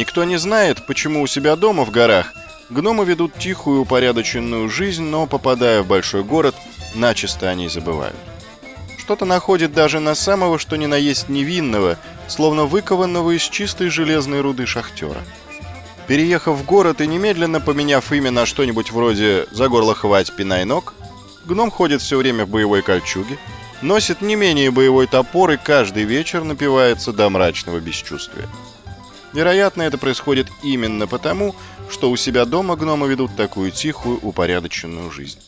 Никто не знает, почему у себя дома в горах гномы ведут тихую упорядоченную жизнь, но, попадая в большой город, начисто о ней забывают. Что-то находит даже на самого, что ни на есть невинного, словно выкованного из чистой железной руды шахтера. Переехав в город и немедленно поменяв имя на что-нибудь вроде «За горло хвать, пинай ног», гном ходит все время в боевой кольчуге, носит не менее боевой топор и каждый вечер напивается до мрачного бесчувствия. Вероятно, это происходит именно потому, что у себя дома гномы ведут такую тихую, упорядоченную жизнь.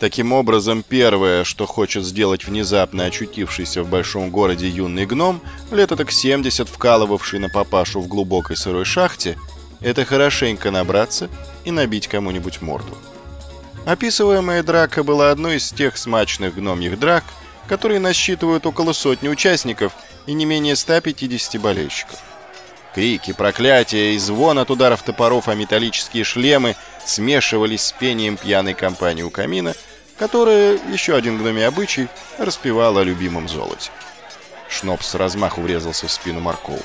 Таким образом, первое, что хочет сделать внезапно очутившийся в большом городе юный гном, лет так 70 вкалывавший на папашу в глубокой сырой шахте, это хорошенько набраться и набить кому-нибудь морду. Описываемая драка была одной из тех смачных гномьих драк, которые насчитывают около сотни участников и не менее 150 болельщиков. Крики, проклятия и звон от ударов топоров о металлические шлемы смешивались с пением пьяной компании у камина, которая, еще один гномий обычай, распевала о любимом золоте. Шнопс с размаху врезался в спину Маркову.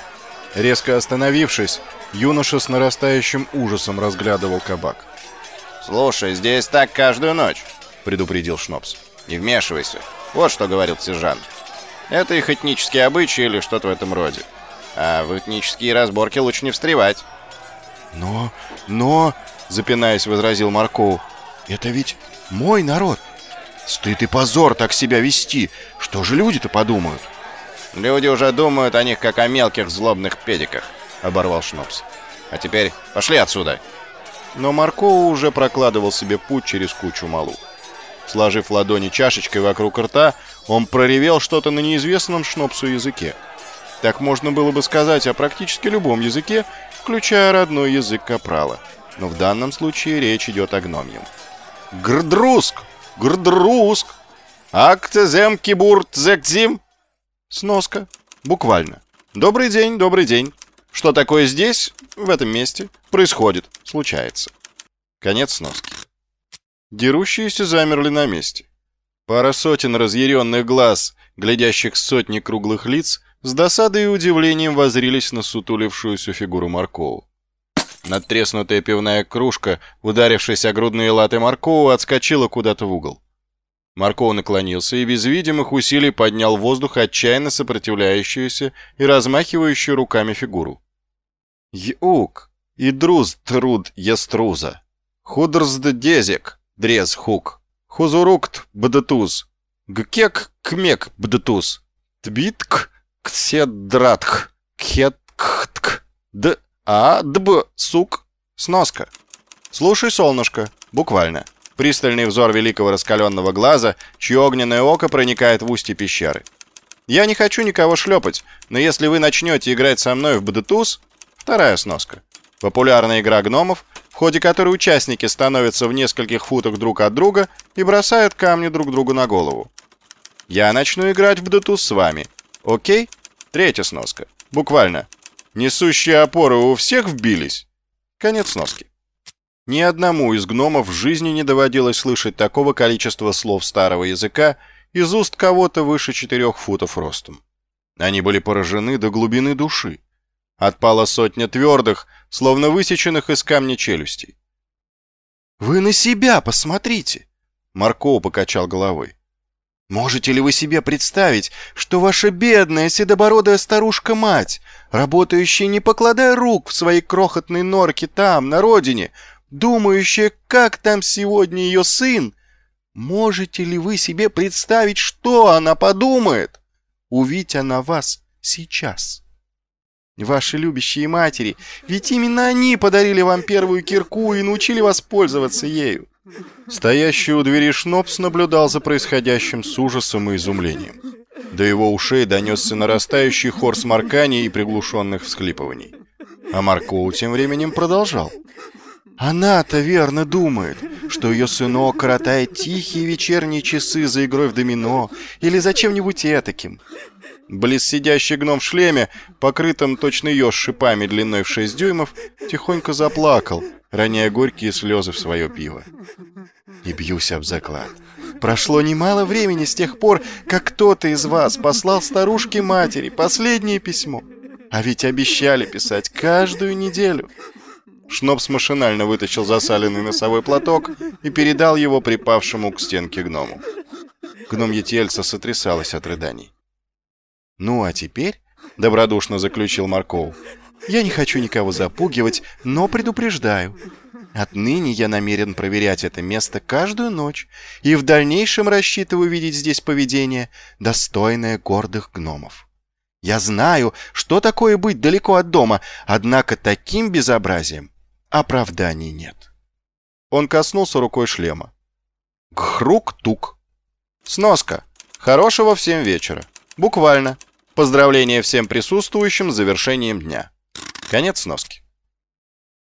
Резко остановившись, юноша с нарастающим ужасом разглядывал кабак. «Слушай, здесь так каждую ночь», — предупредил Шнопс. «Не вмешивайся. Вот что говорил сержант. Это их этнические обычаи или что-то в этом роде. А в этнические разборки лучше не встревать». «Но, но...» — запинаясь, возразил Марков. «Это ведь мой народ. Стыд и позор так себя вести. Что же люди-то подумают?» «Люди уже думают о них, как о мелких злобных педиках», — оборвал Шнопс. «А теперь пошли отсюда». Но Маркова уже прокладывал себе путь через кучу малу. Сложив ладони чашечкой вокруг рта, он проревел что-то на неизвестном Шнопсу языке. Так можно было бы сказать о практически любом языке, включая родной язык Капрала. Но в данном случае речь идет о гномьем. «Грдруск! Грдруск! Актезем кибурт зекзим!» Сноска. Буквально. «Добрый день, добрый день. Что такое здесь, в этом месте, происходит, случается?» Конец сноски. Дерущиеся замерли на месте. Пара сотен разъяренных глаз, глядящих сотни круглых лиц, с досадой и удивлением возрились на сутулившуюся фигуру Маркову. Надтреснутая пивная кружка, ударившись о грудные латы Маркова, отскочила куда-то в угол. Марков наклонился и без видимых усилий поднял в воздух отчаянно сопротивляющуюся и размахивающую руками фигуру. «Юк! Идруз труд яструза! Худрзд дезек, дрез хук! Хузурукт бдатуз! Гкек кмек бдатуз! Тбитк кседратх! Кхеткхтк! Д... А, дб, сук, сноска. Слушай, солнышко, буквально. Пристальный взор великого раскаленного глаза, чье огненное око проникает в устье пещеры. Я не хочу никого шлепать, но если вы начнете играть со мной в Бдетуз, вторая сноска. Популярная игра гномов, в ходе которой участники становятся в нескольких футах друг от друга и бросают камни друг другу на голову. Я начну играть в Бдетуз с вами. Окей? Третья сноска. Буквально. Несущие опоры у всех вбились? Конец сноски. Ни одному из гномов в жизни не доводилось слышать такого количества слов старого языка из уст кого-то выше четырех футов ростом. Они были поражены до глубины души. Отпала сотня твердых, словно высеченных из камня челюстей. «Вы на себя посмотрите!» Марков покачал головой. Можете ли вы себе представить, что ваша бедная седобородая старушка-мать, работающая не покладая рук в своей крохотной норке там, на родине, думающая, как там сегодня ее сын, можете ли вы себе представить, что она подумает, увидеть она вас сейчас? Ваши любящие матери, ведь именно они подарили вам первую кирку и научили вас пользоваться ею. Стоящий у двери Шнопс наблюдал за происходящим с ужасом и изумлением. До его ушей донесся нарастающий хор сморканий и приглушенных всхлипываний. А Маркоу тем временем продолжал. Она-то верно думает, что ее сынок коротает тихие вечерние часы за игрой в домино или за чем-нибудь этаким. Близ сидящий гном в шлеме, покрытым точно еж шипами длиной в шесть дюймов, тихонько заплакал, роняя горькие слезы в свое пиво. И бьюсь об заклад. Прошло немало времени с тех пор, как кто-то из вас послал старушке-матери последнее письмо. А ведь обещали писать каждую неделю. Шнопс машинально вытащил засаленный носовой платок и передал его припавшему к стенке гному. Гномье тельце сотрясалось от рыданий. «Ну, а теперь», — добродушно заключил Марков, — «я не хочу никого запугивать, но предупреждаю. Отныне я намерен проверять это место каждую ночь и в дальнейшем рассчитываю видеть здесь поведение, достойное гордых гномов. Я знаю, что такое быть далеко от дома, однако таким безобразием оправданий нет. Он коснулся рукой шлема. Гхрук-тук. Сноска. Хорошего всем вечера. Буквально. Поздравления всем присутствующим с завершением дня. Конец сноски.